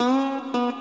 Música